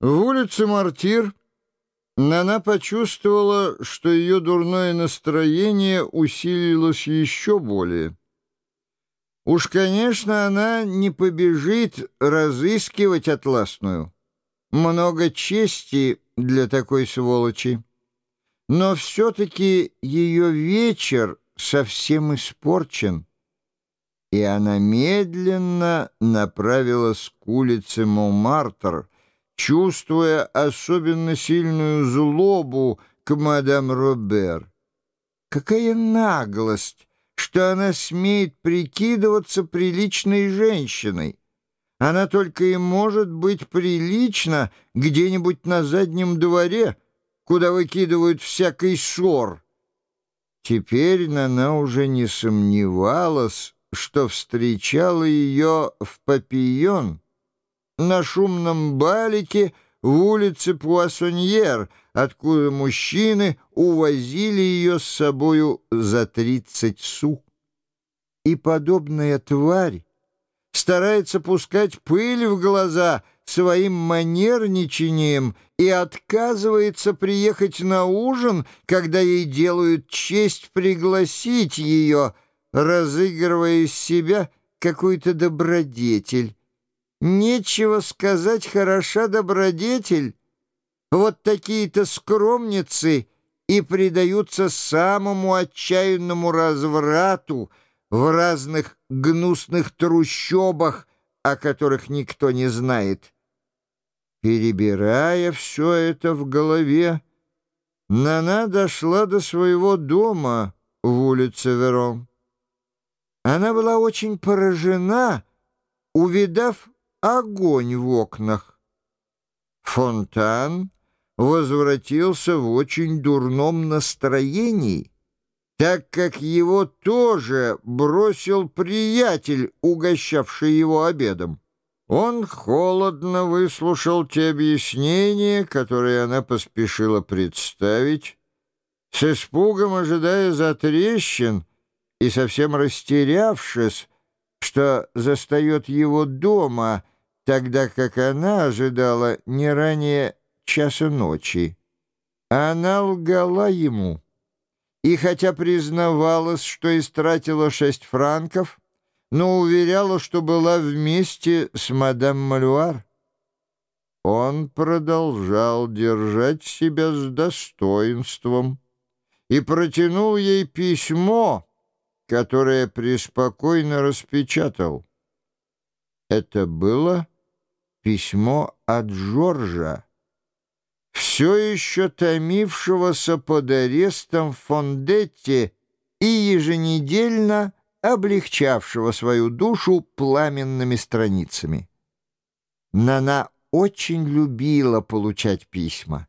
В улице Мартир Нана почувствовала, что ее дурное настроение усилилось еще более. Уж, конечно, она не побежит разыскивать Атласную. Много чести для такой сволочи. Но все-таки ее вечер совсем испорчен, и она медленно направилась к улице Монмартр, чувствуя особенно сильную злобу к мадам Робер. Какая наглость, что она смеет прикидываться приличной женщиной. Она только и может быть прилична где-нибудь на заднем дворе, куда выкидывают всякий ссор. Теперь она уже не сомневалась, что встречала ее в Папион, на шумном балике в улице Пуассоньер, откуда мужчины увозили ее с собою за тридцать су. И подобная тварь старается пускать пыль в глаза своим манерничанием и отказывается приехать на ужин, когда ей делают честь пригласить ее, разыгрывая из себя какую-то добродетель. Нечего сказать, хороша добродетель. Вот такие-то скромницы и предаются самому отчаянному разврату в разных гнусных трущобах, о которых никто не знает. Перебирая все это в голове, Нана дошла до своего дома в улице Верон. Она была очень поражена, увидав огонь в окнах. Фонтан возвратился в очень дурном настроении, так как его тоже бросил приятель, угощавший его обедом. Он холодно выслушал те объяснения, которые она поспешила представить, с испугом ожидая затрещин и совсем растерявшись, что застает его дома, тогда как она ожидала не ранее часа ночи. Она лгала ему, и хотя признавалась, что истратила шесть франков, но уверяла, что была вместе с мадам Малюар. Он продолжал держать себя с достоинством и протянул ей письмо, которое преспокойно распечатал. Это было письмо от Джорджа, все еще томившегося под арестом в Фондетте и еженедельно облегчавшего свою душу пламенными страницами. Нана очень любила получать письма,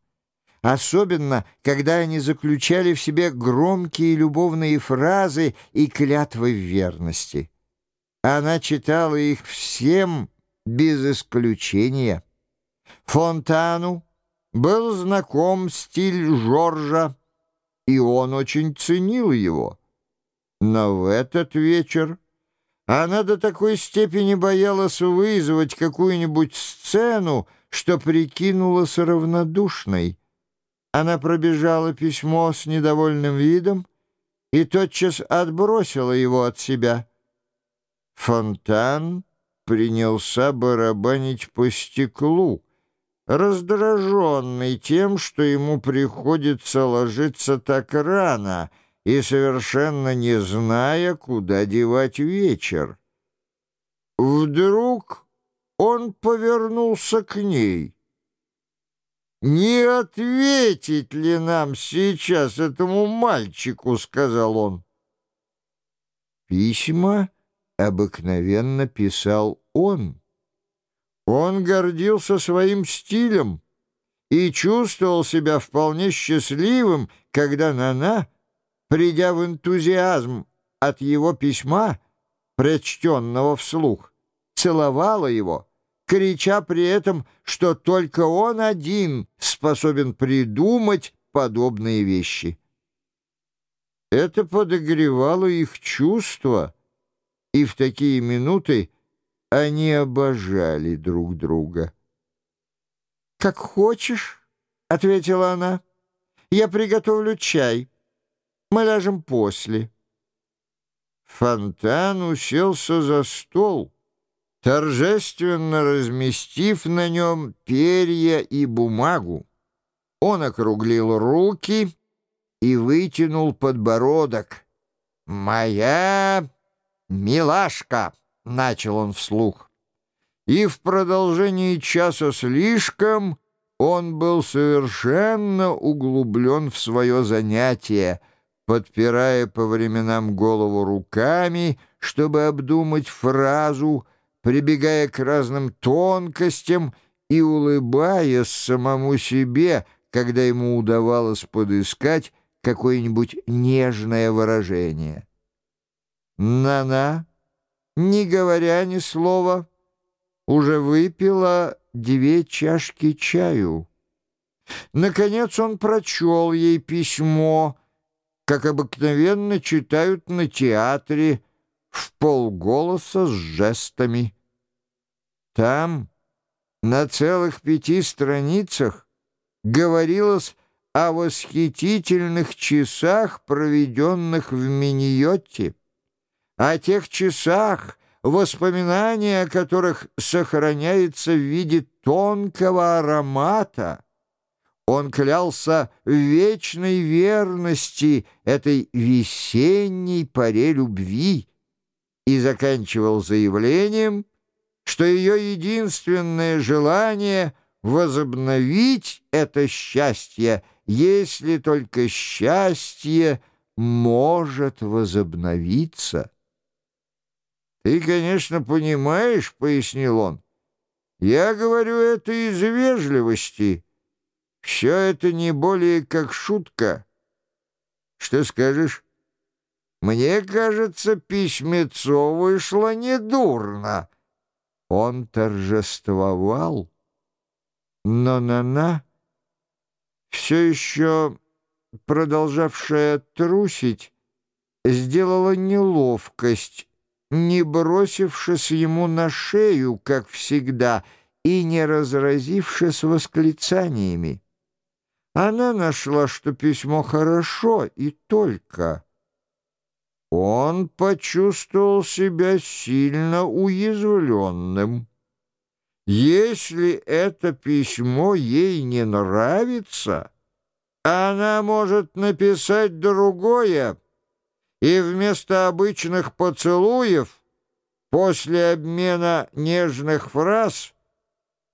особенно когда они заключали в себе громкие любовные фразы и клятвы верности. Она читала их всем без исключения. Фонтану был знаком стиль Жоржа, и он очень ценил его. Но в этот вечер она до такой степени боялась вызвать какую-нибудь сцену, что прикинулась равнодушной. Она пробежала письмо с недовольным видом и тотчас отбросила его от себя. Фонтан принялся барабанить по стеклу, раздраженный тем, что ему приходится ложиться так рано — и совершенно не зная, куда девать вечер. Вдруг он повернулся к ней. «Не ответить ли нам сейчас этому мальчику?» — сказал он. Письма обыкновенно писал он. Он гордился своим стилем и чувствовал себя вполне счастливым, когда Нана придя в энтузиазм от его письма, прочтенного вслух, целовала его, крича при этом, что только он один способен придумать подобные вещи. Это подогревало их чувства, и в такие минуты они обожали друг друга. «Как хочешь», — ответила она. «Я приготовлю чай. Мы ляжем после». Фонтан уселся за стол, торжественно разместив на нем перья и бумагу. Он округлил руки и вытянул подбородок. «Моя милашка!» — начал он вслух и в продолжении часа слишком он был совершенно углублен в свое занятие, подпирая по временам голову руками, чтобы обдумать фразу, прибегая к разным тонкостям и улыбаясь самому себе, когда ему удавалось подыскать какое-нибудь нежное выражение. Нана, не говоря ни слова, уже выпила две чашки чаю. Наконец он прочел ей письмо, как обыкновенно читают на театре, в полголоса с жестами. Там, на целых пяти страницах, говорилось о восхитительных часах, проведенных в Миньотте, о тех часах, воспоминания о которых сохраняется в виде тонкого аромата. Он клялся в вечной верности этой весенней поре любви и заканчивал заявлением, что ее единственное желание — возобновить это счастье, если только счастье может возобновиться. «Ты, конечно, понимаешь, — пояснил он, — я говорю это из вежливости. Все это не более как шутка. Что скажешь? Мне кажется, письмецо вышло недурно». Он торжествовал, но Нана, все еще продолжавшая трусить, сделала неловкость, не бросившись ему на шею, как всегда, и не разразившись восклицаниями. Она нашла, что письмо хорошо, и только. Он почувствовал себя сильно уязвленным. Если это письмо ей не нравится, она может написать другое, и вместо обычных поцелуев, после обмена нежных фраз,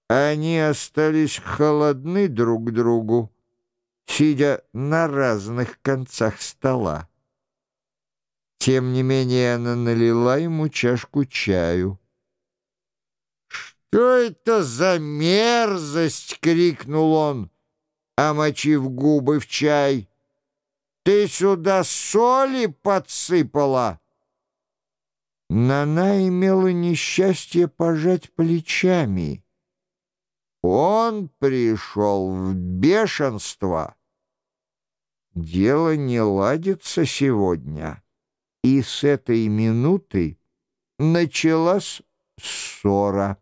они остались холодны друг к другу, сидя на разных концах стола. Тем не менее она налила ему чашку чаю. «Что это за мерзость?» — крикнул он, омочив губы в чай. Ты сюда соли подсыпала?» Нана имела несчастье пожать плечами. Он пришел в бешенство. Дело не ладится сегодня, и с этой минуты началась ссора.